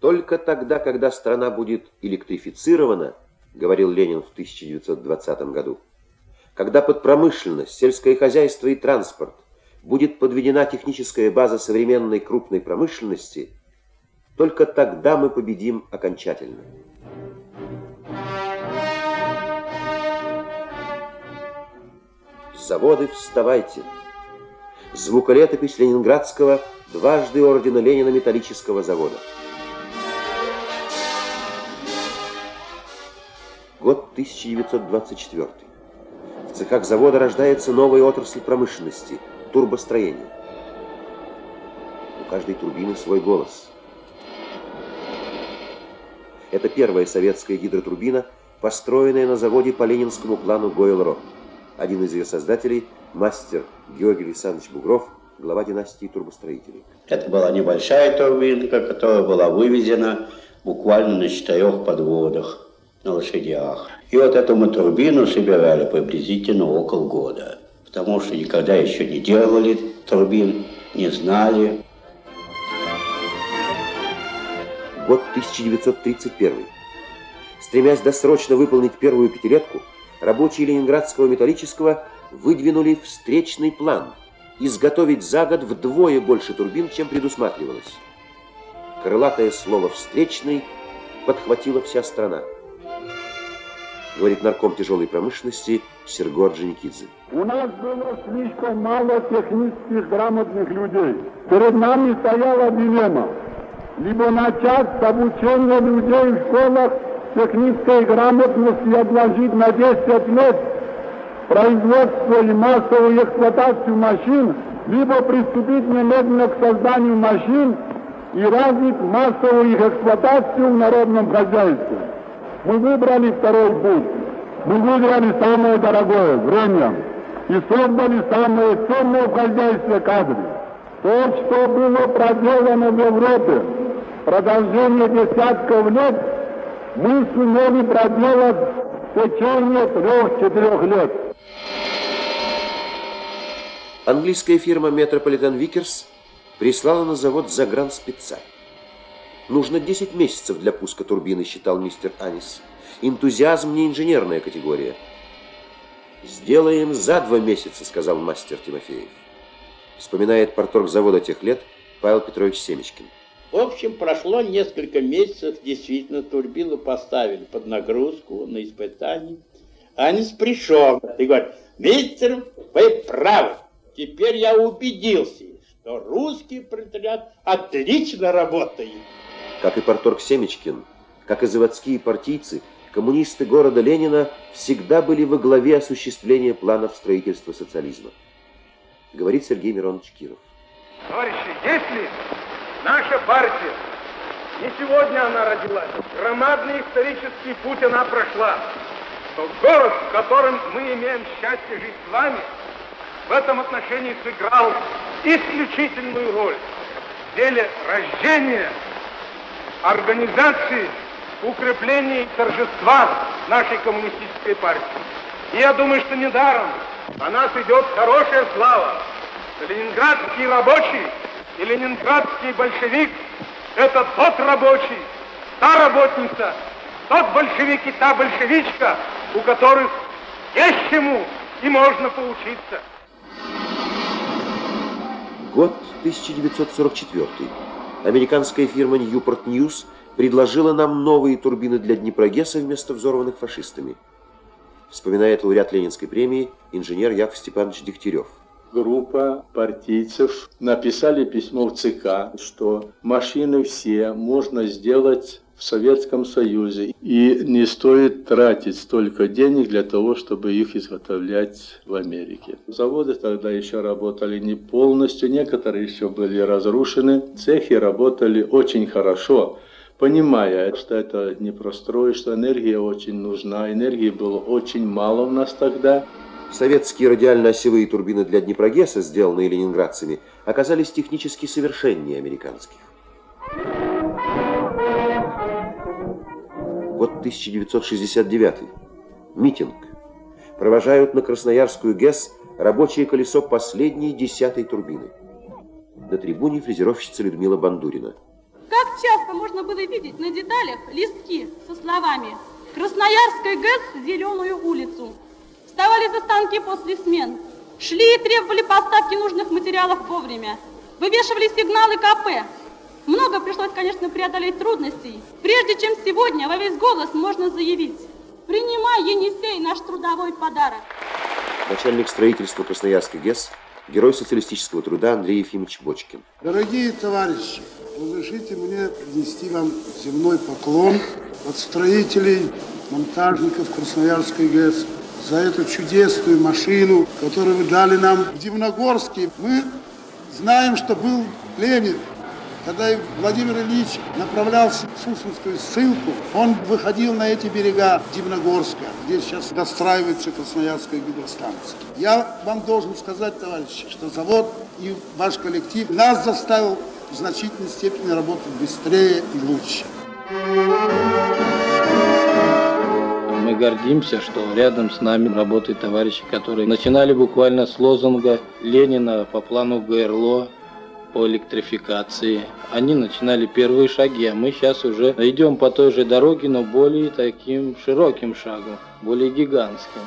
Только тогда, когда страна будет электрифицирована, говорил Ленин в 1920 году, когда под промышленность, сельское хозяйство и транспорт будет подведена техническая база современной крупной промышленности, только тогда мы победим окончательно. Заводы, вставайте! Звуколетопись Ленинградского дважды ордена Ленина металлического завода. Год 1924. В цехах завода рождается новая отрасль промышленности – турбостроение. У каждой турбины свой голос. Это первая советская гидротурбина, построенная на заводе по ленинскому плану Гойл-Ро. Один из ее создателей – мастер Георгий Александрович Бугров, глава династии турбостроителей. Это была небольшая турбинка, которая была вывезена буквально на четырех подводах на лошадях. И вот эту мы турбину собирали приблизительно около года, потому что никогда еще не делали турбин, не знали. Год 1931. Стремясь досрочно выполнить первую пятилетку, рабочие Ленинградского металлического выдвинули встречный план изготовить за год вдвое больше турбин, чем предусматривалось. Крылатое слово «встречный» подхватила вся страна говорит нарком тяжелой промышленности Серго Орджоникидзе. У нас было слишком мало технических грамотных людей. Перед нами стояла дилемма. Либо начать с обучения людей в школах технической грамотности отложить на 10 лет производство и массовую эксплуатацию машин, либо приступить немедленно к созданию машин и развить массовую их эксплуатацию в народном хозяйстве. Мы выбрали второй путь. Мы выбрали самое дорогое – время. И создали самые ценные в хозяйстве кадры. То, что было проделано в Европе продолжение десятков лет, мы сумели проделать в течение трех-четырех лет. Английская фирма Metropolitan Vickers прислала на завод загранспеца. Нужно 10 месяцев для пуска турбины, считал мистер Анис. Энтузиазм не инженерная категория. «Сделаем за два месяца», — сказал мастер Тимофеев. Вспоминает порторг завода тех лет Павел Петрович Семечкин. В общем, прошло несколько месяцев, действительно, турбину поставили под нагрузку на испытание. Анис пришел и говорит, мистер, вы правы, теперь я убедился, что русский пролетариат отлично работает. Как и порторг Семечкин, как и заводские партийцы, коммунисты города Ленина всегда были во главе осуществления планов строительства социализма. Говорит Сергей Миронович Киров. Товарищи, если наша партия, не сегодня она родилась, громадный исторический путь она прошла, то город, в котором мы имеем счастье жить с вами, в этом отношении сыграл исключительную роль в деле рождения организации укрепления и торжества нашей коммунистической партии. И я думаю, что недаром о нас идет хорошая слава. Ленинградский рабочий и ленинградский большевик – это тот рабочий, та работница, тот большевик и та большевичка, у которых есть чему и можно поучиться. Год 1944. Американская фирма Newport News предложила нам новые турбины для Днепрогесса вместо взорванных фашистами. Вспоминает лауреат Ленинской премии инженер Яков Степанович Дегтярев. Группа партийцев написали письмо в ЦК, что машины все можно сделать в Советском Союзе. И не стоит тратить столько денег для того, чтобы их изготовлять в Америке. Заводы тогда еще работали не полностью, некоторые еще были разрушены. Цехи работали очень хорошо, понимая, что это не простроишь, что энергия очень нужна. Энергии было очень мало у нас тогда. Советские радиально-осевые турбины для Днепрогесса, сделанные ленинградцами, оказались технически совершеннее американских. Год 1969. Митинг. Провожают на Красноярскую ГЭС рабочее колесо последней десятой турбины. На трибуне фрезеровщица Людмила Бандурина. Как часто можно было видеть на деталях листки со словами «Красноярская ГЭС, Зеленую улицу». Вставали за станки после смен, шли и требовали поставки нужных материалов вовремя, вывешивали сигналы КП. Пришлось, конечно, преодолеть трудностей, прежде чем сегодня во весь голос можно заявить «Принимай, Енисей, наш трудовой подарок». Начальник строительства Красноярской ГЭС, герой социалистического труда Андрей Ефимович Бочкин. Дорогие товарищи, разрешите мне принести вам земной поклон от строителей, монтажников Красноярской ГЭС за эту чудесную машину, которую вы дали нам в Дивногорске. Мы знаем, что был Ленин, когда Владимир Ильич направлялся в Шушинскую ссылку, он выходил на эти берега Дивногорска, где сейчас достраивается Красноярская гидростанция. Я вам должен сказать, товарищи, что завод и ваш коллектив нас заставил в значительной степени работать быстрее и лучше. Мы гордимся, что рядом с нами работают товарищи, которые начинали буквально с лозунга Ленина по плану ГРЛО по электрификации. Они начинали первые шаги, а мы сейчас уже идем по той же дороге, но более таким широким шагом, более гигантским.